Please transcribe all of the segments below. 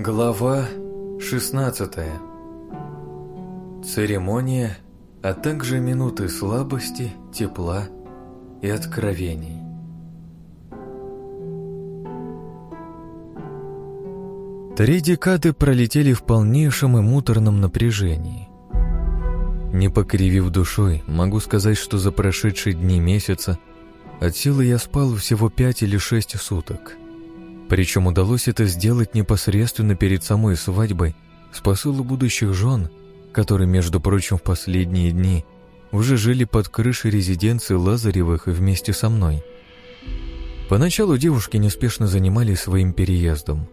Глава 16 Церемония, а также минуты слабости, тепла и откровений. Три декады пролетели в полнейшем и муторном напряжении. Не покривив душой, могу сказать, что за прошедшие дни месяца от силы я спал всего пять или шесть суток. Причем удалось это сделать непосредственно перед самой свадьбой с посылу будущих жен, которые, между прочим, в последние дни уже жили под крышей резиденции Лазаревых вместе со мной. Поначалу девушки неспешно занимались своим переездом.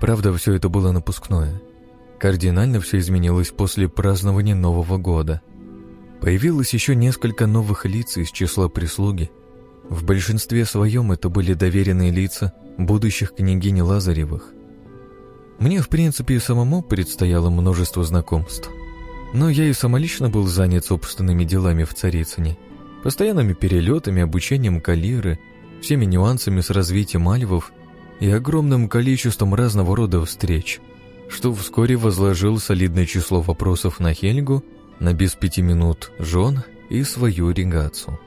Правда, все это было напускное – Кардинально все изменилось после празднования Нового года. Появилось еще несколько новых лиц из числа прислуги. В большинстве своем это были доверенные лица будущих княгинь Лазаревых. Мне, в принципе, и самому предстояло множество знакомств. Но я и самолично был занят собственными делами в Царицыне, постоянными перелетами, обучением калиры, всеми нюансами с развитием альвов и огромным количеством разного рода встреч – что вскоре возложил солидное число вопросов на Хельгу, на без пяти минут жен и свою регацию.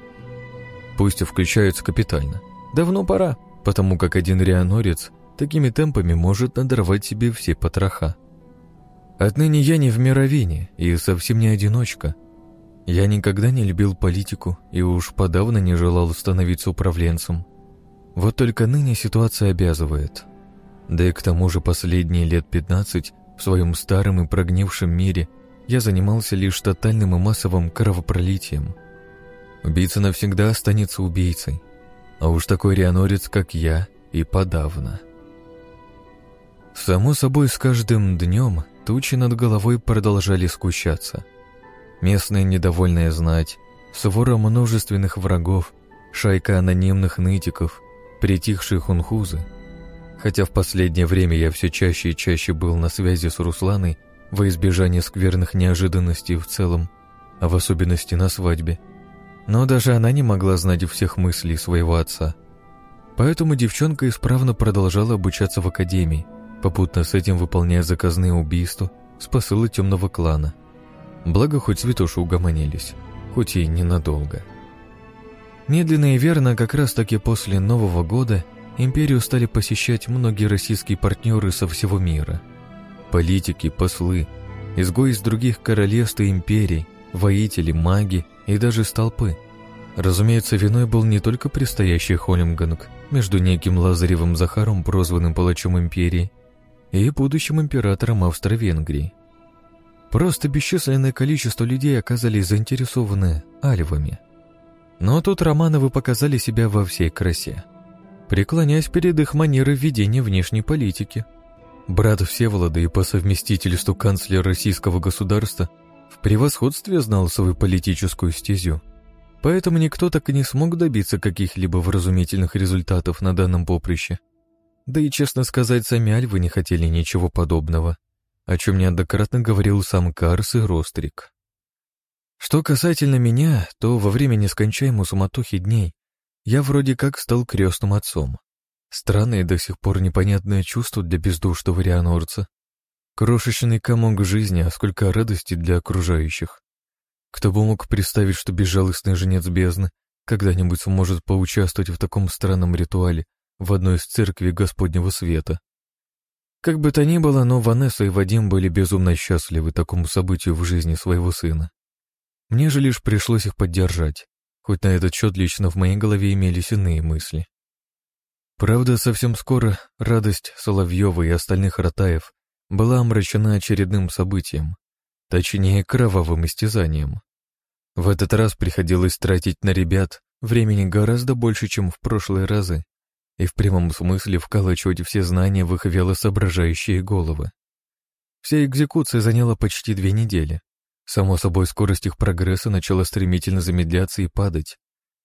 Пусть включаются капитально. Давно пора, потому как один рианорец такими темпами может надорвать себе все потроха. Отныне я не в мировине и совсем не одиночка. Я никогда не любил политику и уж подавно не желал становиться управленцем. Вот только ныне ситуация обязывает – да и к тому же последние лет 15 в своем старом и прогнившем мире я занимался лишь тотальным и массовым кровопролитием. Убийца навсегда останется убийцей, а уж такой рианорец, как я, и подавно. Само собой, с каждым днем тучи над головой продолжали скучаться. Местная недовольная знать, свора множественных врагов, шайка анонимных нытиков, притихшие хунхузы — Хотя в последнее время я все чаще и чаще был на связи с Русланой во избежание скверных неожиданностей в целом, а в особенности на свадьбе. Но даже она не могла знать всех мыслей своего отца. Поэтому девчонка исправно продолжала обучаться в академии, попутно с этим выполняя заказные убийства с посыла темного клана. Благо, хоть святоши угомонились, хоть и ненадолго. Медленно и верно, как раз таки после Нового года – Империю стали посещать многие российские партнеры со всего мира. Политики, послы, изгои из других королевств и империй, воители, маги и даже столпы. Разумеется, виной был не только предстоящий Холмганг между неким Лазаревым Захаром, прозванным палачом империи, и будущим императором Австро-Венгрии. Просто бесчисленное количество людей оказались заинтересованы альвами. Но тут Романовы показали себя во всей красе – преклоняясь перед их манерой ведения внешней политики. Брат Всеволода и по совместительству канцлер российского государства в превосходстве знал свою политическую стезю. Поэтому никто так и не смог добиться каких-либо вразумительных результатов на данном поприще. Да и, честно сказать, сами альвы не хотели ничего подобного, о чем неоднократно говорил сам Карс и Рострик. Что касательно меня, то во время нескончаемой суматохи дней я вроде как стал крестным отцом. Странное до сих пор непонятное чувство для бездушного рианорца. Крошечный комок жизни, а сколько радости для окружающих. Кто бы мог представить, что безжалостный женец бездны когда-нибудь сможет поучаствовать в таком странном ритуале в одной из церквей Господнего Света. Как бы то ни было, но Ванесса и Вадим были безумно счастливы такому событию в жизни своего сына. Мне же лишь пришлось их поддержать хоть на этот счет лично в моей голове имелись иные мысли. Правда, совсем скоро радость Соловьева и остальных ротаев была омрачена очередным событием, точнее, кровавым истязанием. В этот раз приходилось тратить на ребят времени гораздо больше, чем в прошлые разы, и в прямом смысле вколачивать все знания в их велосоображающие головы. Вся экзекуция заняла почти две недели, Само собой, скорость их прогресса начала стремительно замедляться и падать.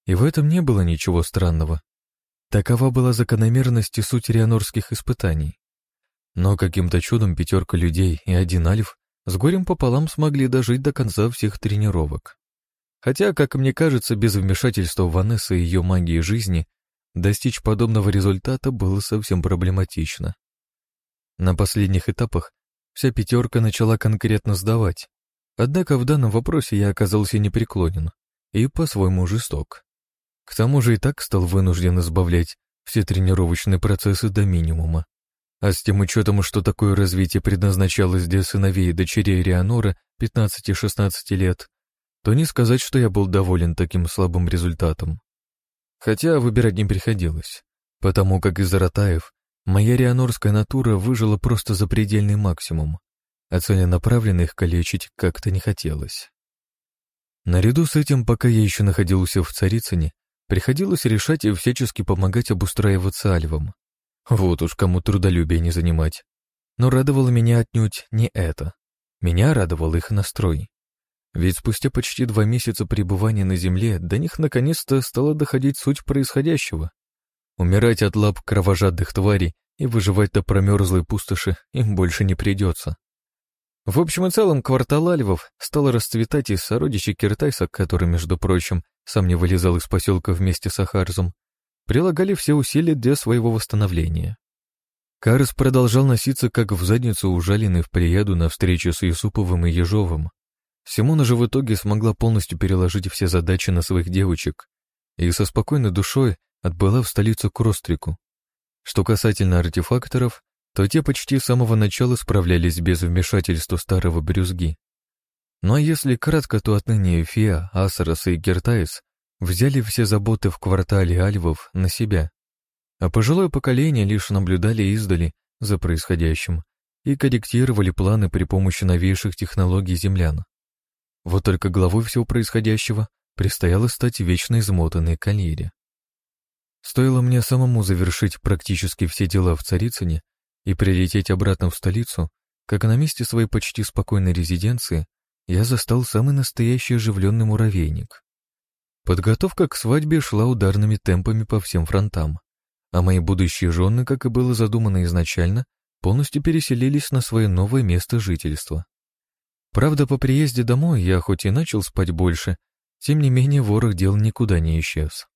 И в этом не было ничего странного. Такова была закономерность и суть рианорских испытаний. Но каким-то чудом пятерка людей и один альф с горем пополам смогли дожить до конца всех тренировок. Хотя, как мне кажется, без вмешательства Ванессы и ее магии жизни достичь подобного результата было совсем проблематично. На последних этапах вся пятерка начала конкретно сдавать. Однако в данном вопросе я оказался непреклонен и по-своему жесток. К тому же и так стал вынужден избавлять все тренировочные процессы до минимума. А с тем учетом, что такое развитие предназначалось для сыновей и дочерей Рианора 15-16 лет, то не сказать, что я был доволен таким слабым результатом. Хотя выбирать не приходилось, потому как из-за Ратаев моя рианорская натура выжила просто за предельный максимум, а целенаправленно их калечить как-то не хотелось. Наряду с этим, пока я еще находился в Царицыне, приходилось решать и всячески помогать обустраиваться альвам. Вот уж кому трудолюбие не занимать. Но радовало меня отнюдь не это. Меня радовал их настрой. Ведь спустя почти два месяца пребывания на Земле до них наконец-то стала доходить суть происходящего. Умирать от лап кровожадных тварей и выживать до промерзлой пустоши им больше не придется. В общем и целом, квартал Альвов стал расцветать, и сородичи Киртайса, который, между прочим, сам не вылезал из поселка вместе с Ахарзом, прилагали все усилия для своего восстановления. Карс продолжал носиться, как в задницу ужаленный в прияду на встречу с Юсуповым и Ежовым. Симона же в итоге смогла полностью переложить все задачи на своих девочек и со спокойной душой отбыла в столицу к Рострику. Что касательно артефакторов, то те почти с самого начала справлялись без вмешательства старого брюзги. Ну а если кратко, то отныне Фиа, Асарас и Гертайс взяли все заботы в квартале Альвов на себя, а пожилое поколение лишь наблюдали издали за происходящим и корректировали планы при помощи новейших технологий землян. Вот только главой всего происходящего предстояло стать вечно измотанной Кальере. Стоило мне самому завершить практически все дела в Царицыне и прилететь обратно в столицу, как на месте своей почти спокойной резиденции я застал самый настоящий оживленный муравейник. Подготовка к свадьбе шла ударными темпами по всем фронтам, а мои будущие жены, как и было задумано изначально, полностью переселились на свое новое место жительства. Правда, по приезде домой я хоть и начал спать больше, тем не менее ворох дел никуда не исчез.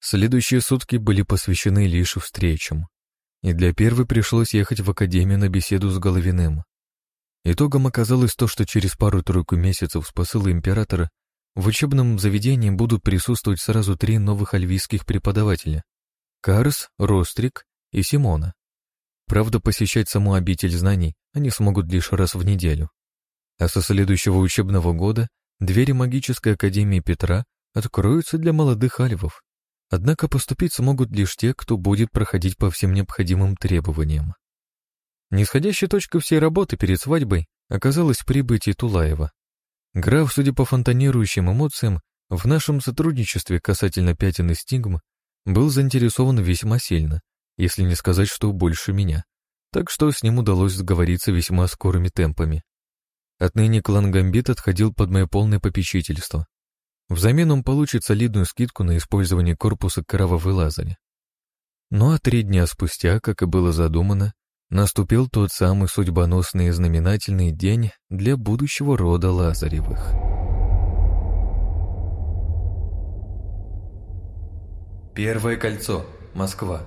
Следующие сутки были посвящены лишь встречам, и для первой пришлось ехать в академию на беседу с Головиным. Итогом оказалось то, что через пару-тройку месяцев с посыла императора в учебном заведении будут присутствовать сразу три новых альвийских преподавателя — Карс, Рострик и Симона. Правда, посещать саму обитель знаний они смогут лишь раз в неделю. А со следующего учебного года двери магической академии Петра откроются для молодых альвов. Однако поступить смогут лишь те, кто будет проходить по всем необходимым требованиям. Нисходящей точкой всей работы перед свадьбой оказалось прибытие Тулаева. Граф, судя по фонтанирующим эмоциям, в нашем сотрудничестве касательно пятен и стигм был заинтересован весьма сильно, если не сказать, что больше меня. Так что с ним удалось сговориться весьма скорыми темпами. Отныне клан Гамбит отходил под мое полное попечительство. Взамен он получит солидную скидку на использование корпуса кровавой лазари. Ну а три дня спустя, как и было задумано, Наступил тот самый судьбоносный и знаменательный день для будущего рода Лазаревых. Первое кольцо. Москва.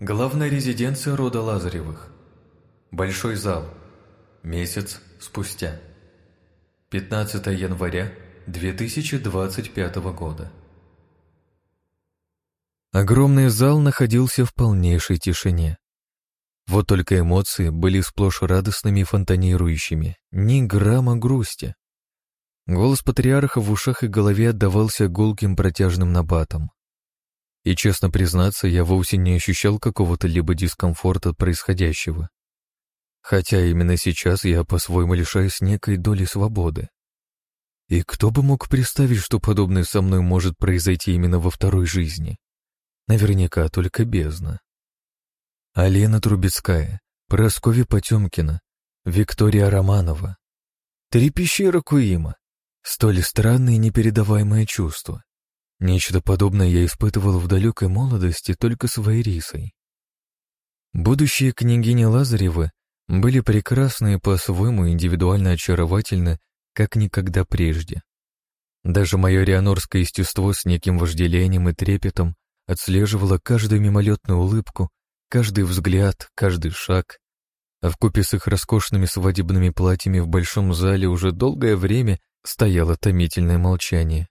Главная резиденция рода Лазаревых. Большой зал. Месяц спустя. 15 января 2025 года. Огромный зал находился в полнейшей тишине. Вот только эмоции были сплошь радостными и фонтанирующими, ни грамма грусти. Голос патриарха в ушах и голове отдавался гулким протяжным набатом. И, честно признаться, я вовсе не ощущал какого-то либо дискомфорта происходящего. Хотя именно сейчас я по-своему лишаюсь некой доли свободы. И кто бы мог представить, что подобное со мной может произойти именно во второй жизни? Наверняка только бездна. Алена Трубецкая, Прасковья Потемкина, Виктория Романова. Три пещеры Куима. Столь странное и непередаваемое чувство. Нечто подобное я испытывал в далекой молодости только с Вайрисой. Будущие княгини Лазаревы были прекрасны и по-своему индивидуально очаровательны, как никогда прежде. Даже мое рианорское естество с неким вожделением и трепетом отслеживало каждую мимолетную улыбку Каждый взгляд, каждый шаг, а вкупе с их роскошными свадебными платьями в большом зале уже долгое время стояло томительное молчание.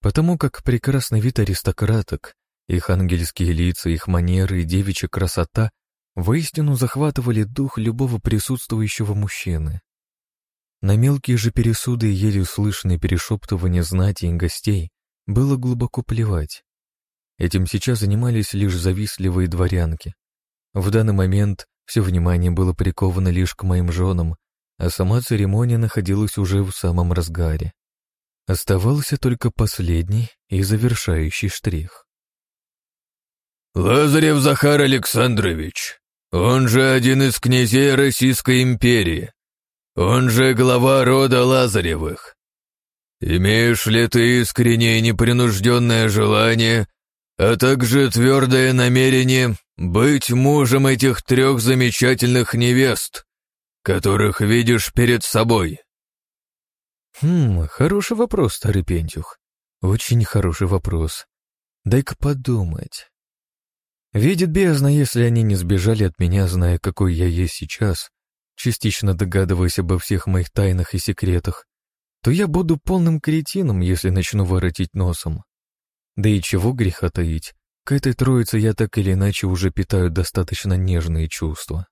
Потому как прекрасный вид аристократок, их ангельские лица, их манеры и девичья красота воистину захватывали дух любого присутствующего мужчины. На мелкие же пересуды и еле услышанные перешептывания знати и гостей было глубоко плевать. Этим сейчас занимались лишь завистливые дворянки. В данный момент все внимание было приковано лишь к моим женам, а сама церемония находилась уже в самом разгаре. Оставался только последний и завершающий штрих. «Лазарев Захар Александрович, он же один из князей Российской империи, он же глава рода Лазаревых. Имеешь ли ты искреннее непринужденное желание, а также твердое намерение быть мужем этих трех замечательных невест, которых видишь перед собой?» «Хм, хороший вопрос, старый Пентюх. Очень хороший вопрос. Дай-ка подумать. Видит бездна, если они не сбежали от меня, зная, какой я есть сейчас, частично догадываясь обо всех моих тайнах и секретах, то я буду полным кретином, если начну воротить носом. Да и чего греха таить, к этой троице я так или иначе уже питаю достаточно нежные чувства.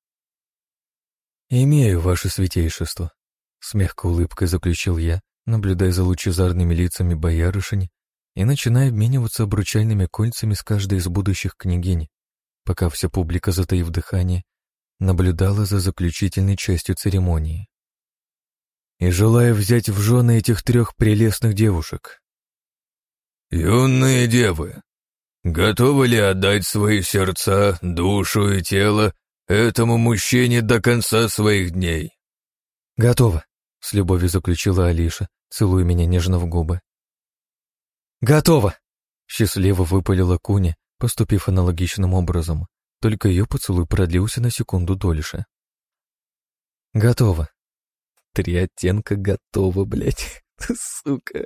«Имею ваше святейшество», — с мягкой улыбкой заключил я, наблюдая за лучезарными лицами боярышень и начиная обмениваться обручальными кольцами с каждой из будущих княгинь, пока вся публика, затаив дыхание, наблюдала за заключительной частью церемонии. И желая взять в жены этих трех прелестных девушек. «Юные девы, готовы ли отдать свои сердца, душу и тело этому мужчине до конца своих дней?» «Готово», — с любовью заключила Алиша, целуя меня нежно в губы. «Готово!» — счастливо выпалила Куня, поступив аналогичным образом, только ее поцелуй продлился на секунду дольше. «Готово». Три оттенка готово, блядь, сука.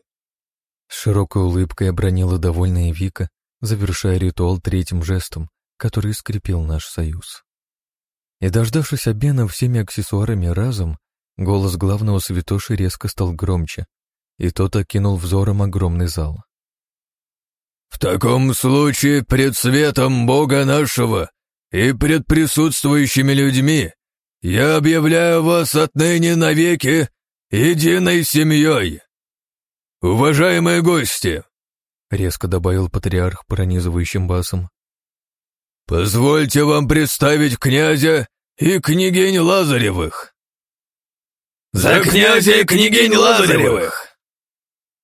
С широкой улыбкой обронила довольная Вика, завершая ритуал третьим жестом, который скрепил наш союз. И дождавшись обмена всеми аксессуарами разом, голос главного святоши резко стал громче, и тот окинул взором огромный зал. «В таком случае пред светом Бога нашего и пред присутствующими людьми я объявляю вас отныне навеки единой семьей. Уважаемые гости!» — резко добавил патриарх пронизывающим басом. «Позвольте вам представить князя и княгинь Лазаревых!» «За князя и княгинь Лазаревых!»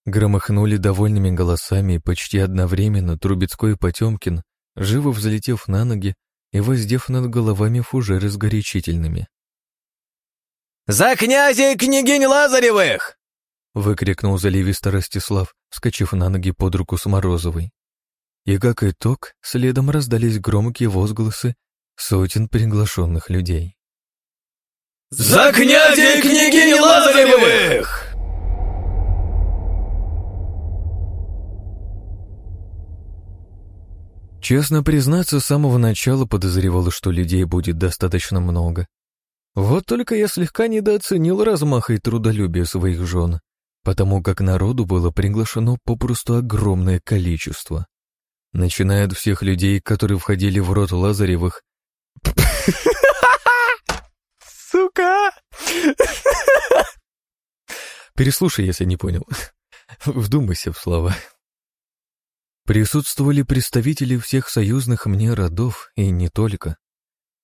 Громыхнули довольными голосами, и почти одновременно Трубецкой и Потемкин, живо взлетев на ноги и воздев над головами фужеры с горячительными. «За князя и княгинь Лазаревых!» Выкрикнул заливисто Ростислав, вскочив на ноги под руку с Морозовой. И как итог, следом раздались громкие возгласы сотен приглашенных людей. «За князя и княгинь Лазаревых!» Честно признаться, с самого начала подозревал, что людей будет достаточно много. Вот только я слегка недооценил размах и трудолюбие своих жен, потому как народу было приглашено попросту огромное количество. Начиная от всех людей, которые входили в рот Лазаревых. Сука! Переслушай, если не понял. Вдумайся в слова. Присутствовали представители всех союзных мне родов, и не только.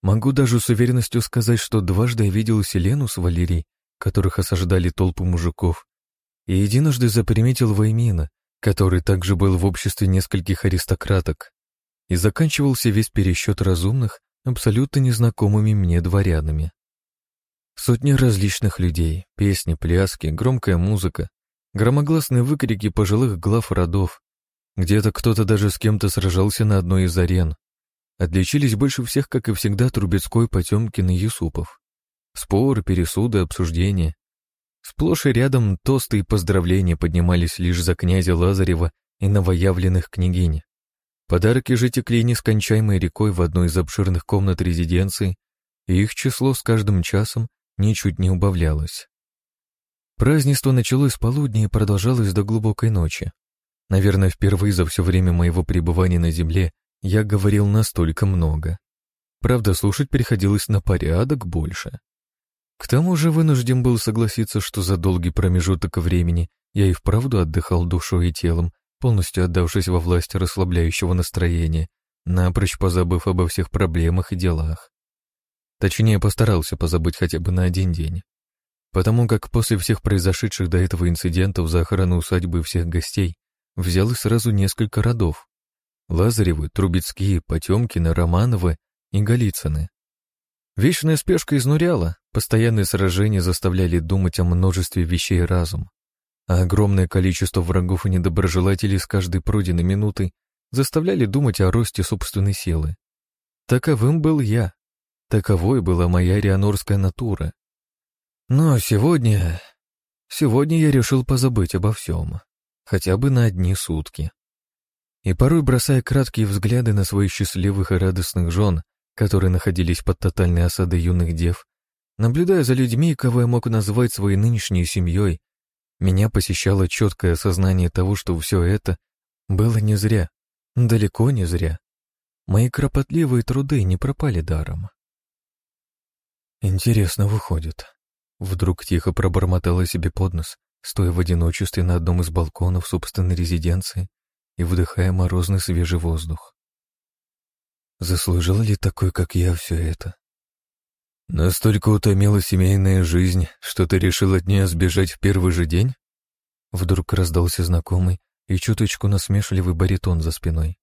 Могу даже с уверенностью сказать, что дважды я видел Селену с Валерией, которых осаждали толпы мужиков, и единожды заприметил Ваймина, который также был в обществе нескольких аристократок, и заканчивался весь пересчет разумных, абсолютно незнакомыми мне дворянами. Сотни различных людей, песни, пляски, громкая музыка, громогласные выкрики пожилых глав родов, где-то кто-то даже с кем-то сражался на одной из арен. Отличились больше всех, как и всегда, Трубецкой, Потемкин и Юсупов. Споры, пересуды, обсуждения. Сплошь и рядом тосты и поздравления поднимались лишь за князя Лазарева и новоявленных княгинь. Подарки же текли нескончаемой рекой в одной из обширных комнат резиденции, и их число с каждым часом ничуть не убавлялось. Празднество началось с полудня и продолжалось до глубокой ночи. Наверное, впервые за все время моего пребывания на Земле я говорил настолько много. Правда, слушать приходилось на порядок больше. К тому же вынужден был согласиться, что за долгий промежуток времени я и вправду отдыхал душой и телом, полностью отдавшись во власть расслабляющего настроения, напрочь позабыв обо всех проблемах и делах. Точнее, постарался позабыть хотя бы на один день. Потому как после всех произошедших до этого инцидентов за охрану усадьбы всех гостей взял сразу несколько родов. Лазаревы, Трубецкие, Потемкины, Романовы и Голицыны. Вечная спешка изнуряла, постоянные сражения заставляли думать о множестве вещей разум, а огромное количество врагов и недоброжелателей с каждой пройденной минутой заставляли думать о росте собственной силы. Таковым был я. Таковой была моя рианорская натура. Но сегодня... Сегодня я решил позабыть обо всем. Хотя бы на одни сутки. И порой, бросая краткие взгляды на своих счастливых и радостных жен, которые находились под тотальной осадой юных дев, наблюдая за людьми, кого я мог назвать своей нынешней семьей, меня посещало четкое осознание того, что все это было не зря, далеко не зря. Мои кропотливые труды не пропали даром. Интересно выходит. Вдруг тихо пробормотала себе под нос, стоя в одиночестве на одном из балконов собственной резиденции и вдыхая морозный свежий воздух. Заслужил ли такой, как я, все это? Настолько утомила семейная жизнь, что ты решил от нее сбежать в первый же день? Вдруг раздался знакомый и чуточку насмешливый баритон за спиной.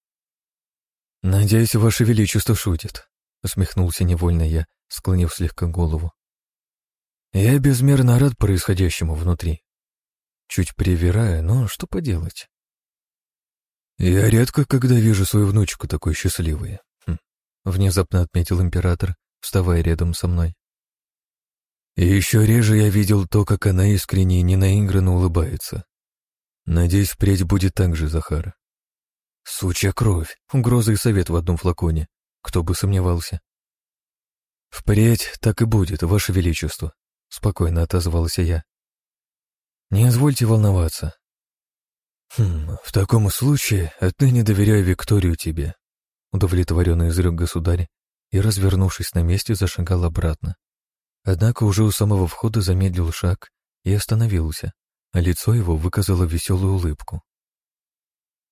«Надеюсь, Ваше Величество шутит», — усмехнулся невольно я, склонив слегка голову. «Я безмерно рад происходящему внутри. Чуть привирая, но что поделать?» «Я редко когда вижу свою внучку такой счастливой», внезапно отметил император, вставая рядом со мной. И еще реже я видел то, как она искренне и ненаигранно улыбается. Надеюсь, впредь будет так же, Захар. Сучья кровь, угроза и совет в одном флаконе. Кто бы сомневался. Впредь так и будет, Ваше Величество, спокойно отозвался я. Не извольте волноваться. Хм, в таком случае отныне доверяю Викторию тебе удовлетворенно изрек государь и, развернувшись на месте, зашагал обратно. Однако уже у самого входа замедлил шаг и остановился, а лицо его выказало веселую улыбку.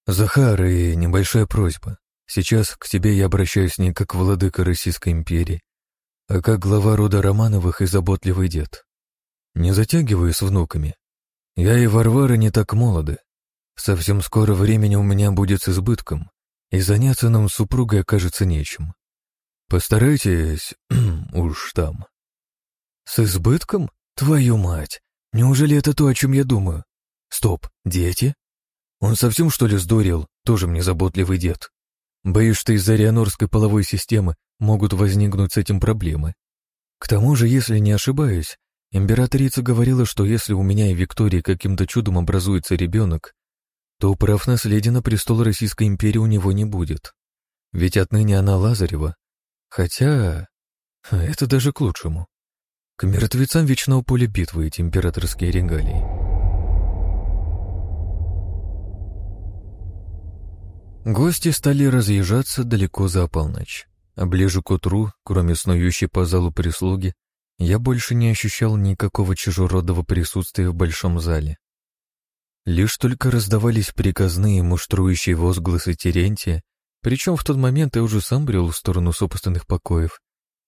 «Захар, и небольшая просьба. Сейчас к тебе я обращаюсь не как владыка Российской империи, а как глава рода Романовых и заботливый дед. Не затягиваю с внуками. Я и Варвара не так молоды. Совсем скоро времени у меня будет с избытком, и заняться нам супругой окажется нечем. Постарайтесь уж там. С избытком? Твою мать! Неужели это то, о чем я думаю? Стоп, дети? Он совсем что ли сдурел? Тоже мне заботливый дед. Боюсь, что из-за рианорской половой системы могут возникнуть с этим проблемы. К тому же, если не ошибаюсь, императрица говорила, что если у меня и Виктории каким-то чудом образуется ребенок, то прав наследия на престол Российской империи у него не будет. Ведь отныне она Лазарева. Хотя... Это даже к лучшему. К мертвецам вечного поля битвы эти императорские регалии. Гости стали разъезжаться далеко за полночь, а ближе к утру, кроме снующей по залу прислуги, я больше не ощущал никакого чужеродного присутствия в большом зале. Лишь только раздавались приказные муштрующие возгласы Терентия, причем в тот момент я уже сам брел в сторону собственных покоев,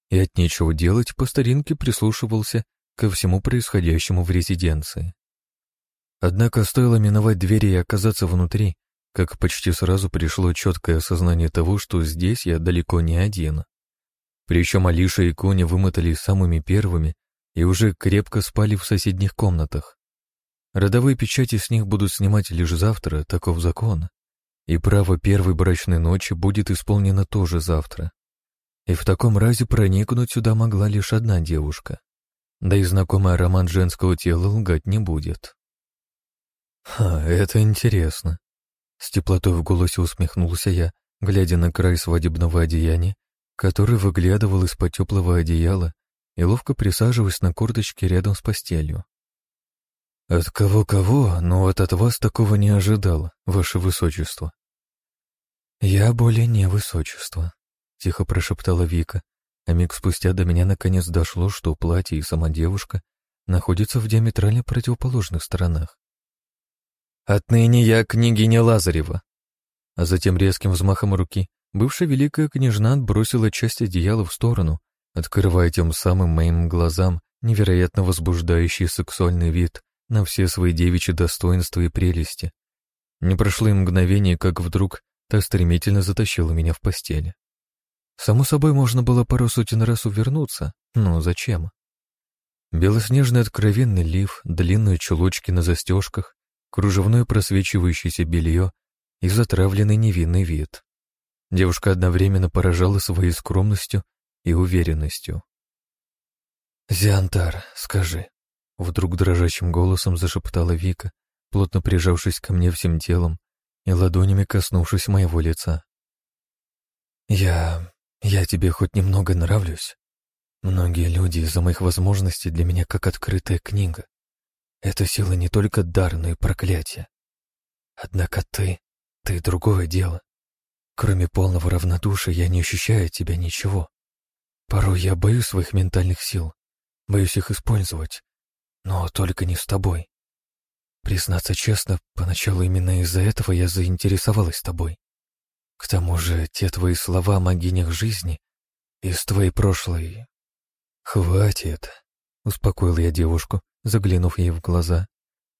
и от нечего делать по старинке прислушивался ко всему происходящему в резиденции. Однако стоило миновать двери и оказаться внутри, как почти сразу пришло четкое осознание того, что здесь я далеко не один. Причем Алиша и Коня вымотали самыми первыми и уже крепко спали в соседних комнатах. Родовые печати с них будут снимать лишь завтра, таков закон. И право первой брачной ночи будет исполнено тоже завтра. И в таком разе проникнуть сюда могла лишь одна девушка. Да и знакомый аромат женского тела лгать не будет. Ха, это интересно. С теплотой в голосе усмехнулся я, глядя на край свадебного одеяния который выглядывал из-под теплого одеяла и ловко присаживаясь на курточке рядом с постелью. «От кого-кого, но вот от вас такого не ожидал, ваше высочество». «Я более не высочество», — тихо прошептала Вика, а миг спустя до меня наконец дошло, что платье и сама девушка находятся в диаметрально противоположных сторонах. «Отныне я княгиня Лазарева», а затем резким взмахом руки бывшая великая княжна отбросила часть одеяла в сторону, открывая тем самым моим глазам невероятно возбуждающий сексуальный вид на все свои девичьи достоинства и прелести. Не прошло и мгновение, как вдруг та стремительно затащила меня в постели. Само собой, можно было пару сотен раз увернуться, но зачем? Белоснежный откровенный лиф, длинные чулочки на застежках, кружевное просвечивающееся белье и затравленный невинный вид. Девушка одновременно поражала своей скромностью и уверенностью. «Зиантар, скажи», — вдруг дрожащим голосом зашептала Вика, плотно прижавшись ко мне всем телом и ладонями коснувшись моего лица. «Я... я тебе хоть немного нравлюсь? Многие люди из-за моих возможностей для меня как открытая книга. Эта сила не только дар, но и проклятие. Однако ты... ты другое дело. Кроме полного равнодушия я не ощущаю от тебя ничего. Порой я боюсь своих ментальных сил, боюсь их использовать, но только не с тобой. Признаться честно, поначалу именно из-за этого я заинтересовалась тобой. К тому же те твои слова о могинях жизни из твоей прошлой... Хватит, успокоил я девушку, заглянув ей в глаза.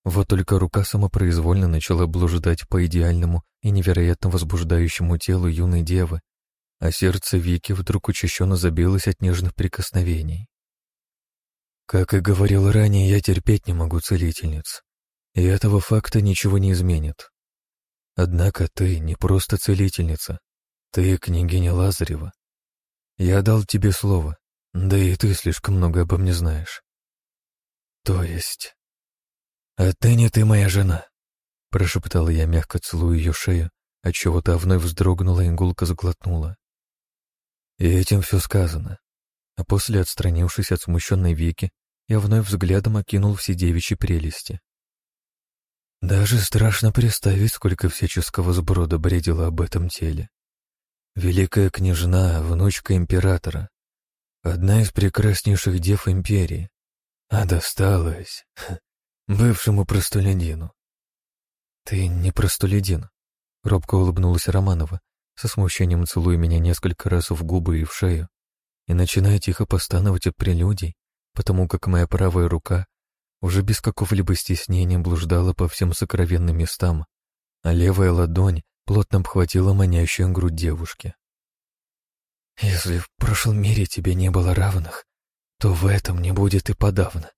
Вот только рука самопроизвольно начала блуждать по идеальному и невероятно возбуждающему телу юной девы, а сердце Вики вдруг учащенно забилось от нежных прикосновений. Как и говорил ранее, я терпеть не могу целительниц, и этого факта ничего не изменит. Однако ты не просто целительница, ты княгиня Лазарева. Я дал тебе слово, да и ты слишком много обо мне знаешь. То есть... «Отныне ты моя жена», — прошептала я, мягко целуя ее шею, отчего та вновь вздрогнула и гулко заглотнула. И этим все сказано. А после, отстранившись от смущенной Вики, я вновь взглядом окинул все девичьи прелести. Даже страшно представить, сколько всяческого сброда бредила об этом теле. Великая княжна, внучка императора, одна из прекраснейших дев империи, а досталась бывшему простолюдину. «Ты не простолюдин», — робко улыбнулась Романова, со смущением целуя меня несколько раз в губы и в шею, и начиная тихо постановать от прелюдий, потому как моя правая рука уже без какого-либо стеснения блуждала по всем сокровенным местам, а левая ладонь плотно обхватила манящую грудь девушки. «Если в прошлом мире тебе не было равных, то в этом не будет и подавно.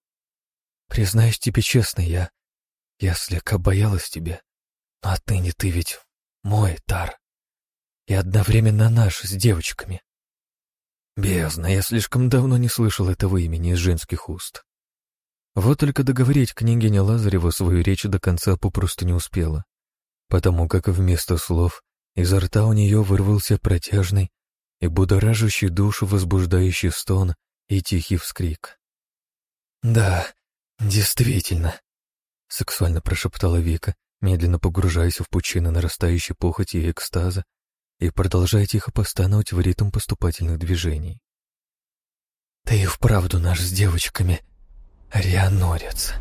Признаюсь тебе честно, я... я слегка боялась тебя, но отныне ты ведь мой, Тар, и одновременно наш с девочками. Бездна, я слишком давно не слышал этого имени из женских уст. Вот только договорить княгиня Лазарева свою речь до конца попросту не успела, потому как вместо слов изо рта у нее вырвался протяжный и будоражащий душу возбуждающий стон и тихий вскрик. «Да, действительно», — сексуально прошептала Вика, медленно погружаясь в пучины нарастающей похоти и экстаза, и продолжая тихо постановать в ритм поступательных движений. «Ты и вправду наш с девочками Рианорец».